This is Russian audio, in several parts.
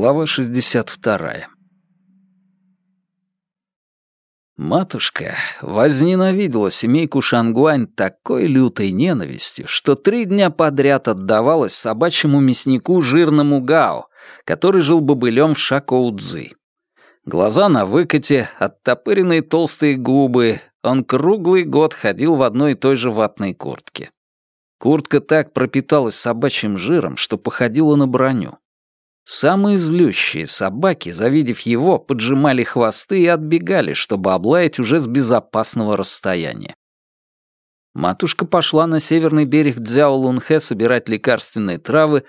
Глава 62. Матушка возненавидела семейку Шангуань такой лютой ненавистью, что три дня подряд отдавалась собачьему мяснику жирному Гао, который жил бобылем в Шакоудзи. Глаза на выкате, оттопыренные толстые губы, он круглый год ходил в одной и той же ватной куртке. Куртка так пропиталась собачьим жиром, что походила на броню. Самые злющие собаки, завидев его, поджимали хвосты и отбегали, чтобы облаять уже с безопасного расстояния. Матушка пошла на северный берег Дзяо-Лунхэ собирать лекарственные травы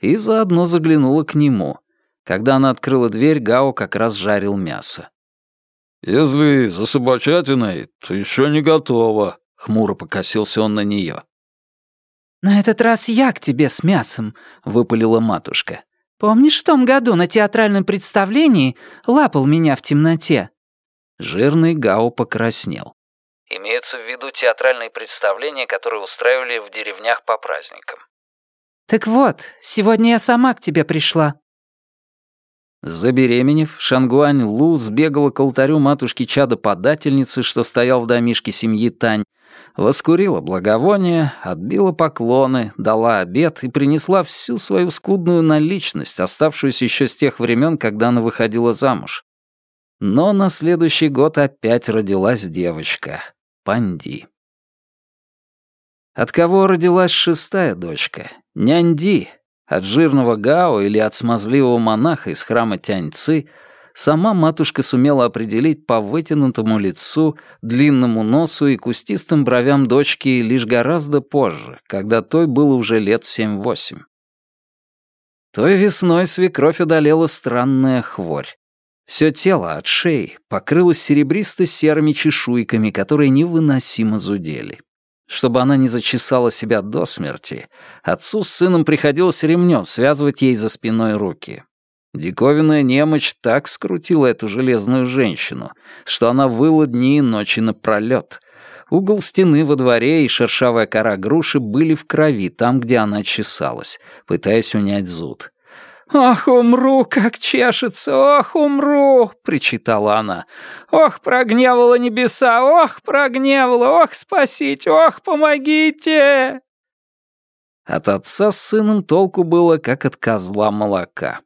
и заодно заглянула к нему. Когда она открыла дверь, Гао как раз жарил мясо. «Если за собачатиной, то еще не готово», — хмуро покосился он на нее. «На этот раз я к тебе с мясом», — выпалила матушка. Помнишь, в том году на театральном представлении лапал меня в темноте?» Жирный Гао покраснел. Имеется в виду театральные представления, которые устраивали в деревнях по праздникам. «Так вот, сегодня я сама к тебе пришла». Забеременев, Шангуань Лу сбегала к алтарю матушки чада-подательницы, что стоял в домишке семьи Тань, воскурила благовоние, отбила поклоны, дала обед и принесла всю свою скудную наличность, оставшуюся еще с тех времен, когда она выходила замуж. Но на следующий год опять родилась девочка — Панди. От кого родилась шестая дочка? Нянди. От жирного Гао или от смазливого монаха из храма Тяньцы — сама матушка сумела определить по вытянутому лицу, длинному носу и кустистым бровям дочки лишь гораздо позже, когда той было уже лет семь-восемь. Той весной свекровь одолела странная хворь. Все тело от шеи покрылось серебристо-серыми чешуйками, которые невыносимо зудели. Чтобы она не зачесала себя до смерти, отцу с сыном приходилось ремнем связывать ей за спиной руки. Диковинная немощь так скрутила эту железную женщину, что она выла дни и ночи напролёт. Угол стены во дворе и шершавая кора груши были в крови там, где она чесалась, пытаясь унять зуд. «Ох, умру, как чешется! Ох, умру!» — причитала она. «Ох, прогневала небеса! Ох, прогневала! Ох, спасите! Ох, помогите!» От отца с сыном толку было, как от козла молока.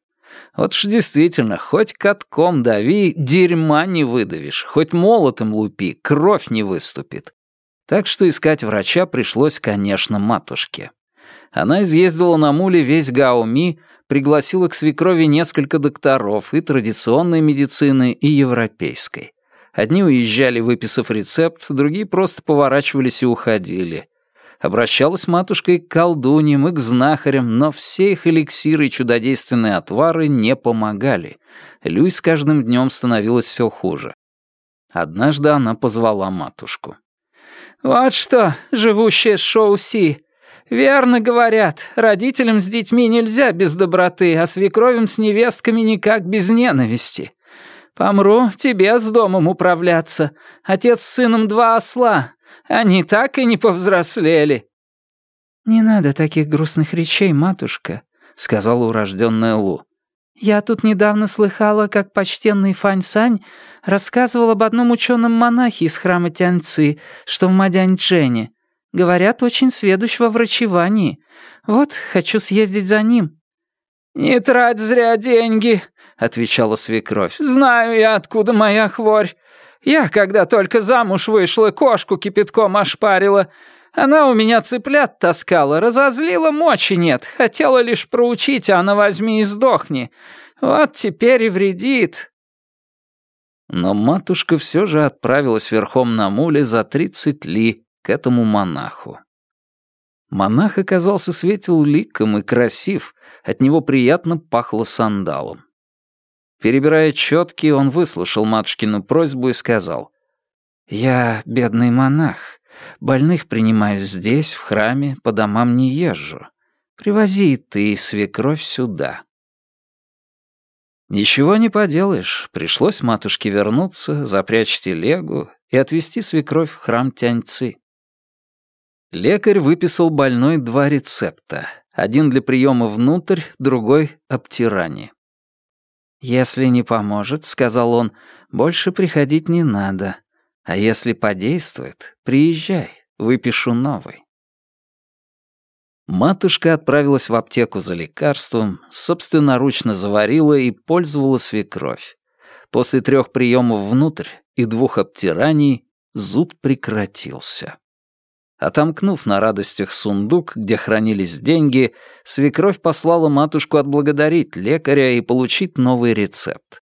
Вот ж действительно, хоть катком дави, дерьма не выдавишь, хоть молотом лупи, кровь не выступит. Так что искать врача пришлось, конечно, матушке. Она изъездила на муле весь Гаоми, пригласила к свекрови несколько докторов и традиционной медицины, и европейской. Одни уезжали, выписав рецепт, другие просто поворачивались и уходили. Обращалась матушка и к колдуньям, и к знахарям, но все их эликсиры и чудодейственные отвары не помогали. Люй с каждым днем становилось все хуже. Однажды она позвала матушку. «Вот что, живущая Шоу-Си, верно говорят, родителям с детьми нельзя без доброты, а свекровям с невестками никак без ненависти. Помру, тебе с домом управляться. Отец с сыном два осла, они так и не повзрослели». «Не надо таких грустных речей, матушка», — сказала урожденная Лу. «Я тут недавно слыхала, как почтенный Фань Сань рассказывал об одном ученом монахе из храма Тяньцы, что в Мадяньчжэне. Говорят, очень сведущ во врачевании. Вот, хочу съездить за ним». «Не трать зря деньги», — отвечала свекровь. «Знаю я, откуда моя хворь. Я, когда только замуж вышла, кошку кипятком ошпарила. Она у меня цыплят таскала, разозлила, мочи нет. Хотела лишь проучить, а она возьми и сдохни. Вот теперь и вредит». Но матушка все же отправилась верхом на муле за тридцать ли этому монаху. Монах оказался светел ликом и красив, от него приятно пахло сандалом. Перебирая четки, он выслушал матушкину просьбу и сказал, «Я бедный монах. Больных принимаю здесь, в храме, по домам не езжу. Привози ты свекровь сюда». Ничего не поделаешь, пришлось матушке вернуться, запрячь телегу и отвезти свекровь в храм Тяньцы. Лекарь выписал больной два рецепта. Один для приема внутрь, другой — обтирание. «Если не поможет, — сказал он, — больше приходить не надо. А если подействует, приезжай, выпишу новый». Матушка отправилась в аптеку за лекарством, собственноручно заварила и пользовала свекровь. После трех приемов внутрь и двух обтираний зуд прекратился. Отомкнув на радостях сундук, где хранились деньги, свекровь послала матушку отблагодарить лекаря и получить новый рецепт.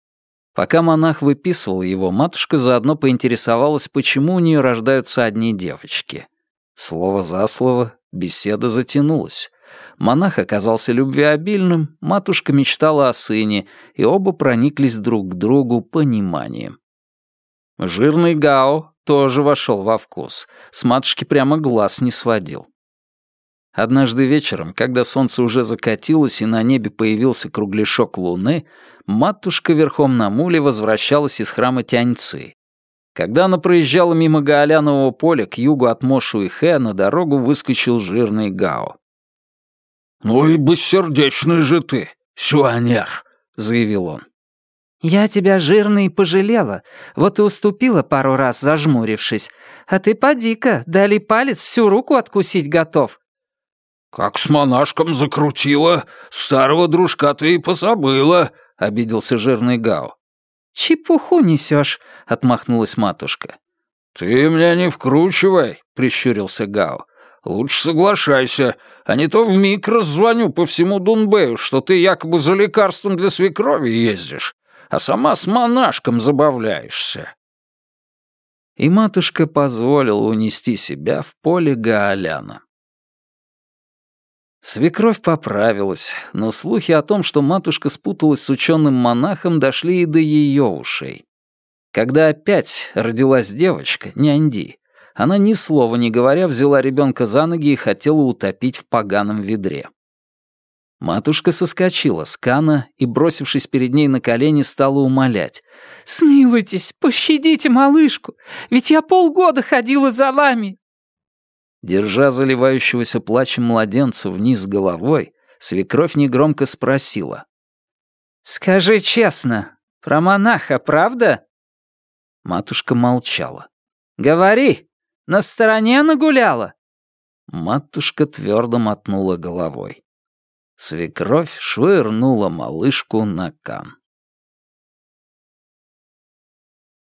Пока монах выписывал его, матушка заодно поинтересовалась, почему у нее рождаются одни девочки. Слово за слово, беседа затянулась. Монах оказался любвеобильным, матушка мечтала о сыне, и оба прониклись друг к другу пониманием. Жирный Гао тоже вошел во вкус, с матушки прямо глаз не сводил. Однажды вечером, когда солнце уже закатилось и на небе появился кругляшок луны, матушка верхом на муле возвращалась из храма Тяньцы. Когда она проезжала мимо Гаолянового поля к югу от Мошу и Хэ, на дорогу выскочил жирный Гао. «Ну и бессердечный же ты, сюанер», — заявил он. «Я тебя жирный пожалела, вот и уступила пару раз, зажмурившись. А ты поди-ка, дали палец, всю руку откусить готов». «Как с монашком закрутила, старого дружка ты и позабыла», — обиделся жирный Гао. «Чепуху несешь», — отмахнулась матушка. «Ты меня не вкручивай», — прищурился Гао. «Лучше соглашайся, а не то вмиг раззвоню по всему Дунбэю, что ты якобы за лекарством для свекрови ездишь, а сама с монашком забавляешься». И матушка позволила унести себя в поле Гаоляна. Свекровь поправилась, но слухи о том, что матушка спуталась с ученым монахом, дошли и до ее ушей. Когда опять родилась девочка, нянди, она ни слова не говоря взяла ребенка за ноги и хотела утопить в поганом ведре. Матушка соскочила с кана и, бросившись перед ней на колени, стала умолять. «Смилуйтесь, пощадите малышку, ведь я полгода ходила за вами, Держа заливающегося плачем младенца вниз головой, свекровь негромко спросила. «Скажи честно, про монаха, правда?» Матушка молчала. «Говори, на стороне нагуляла?» Матушка твердо мотнула головой. Свекровь швырнула малышку на кан.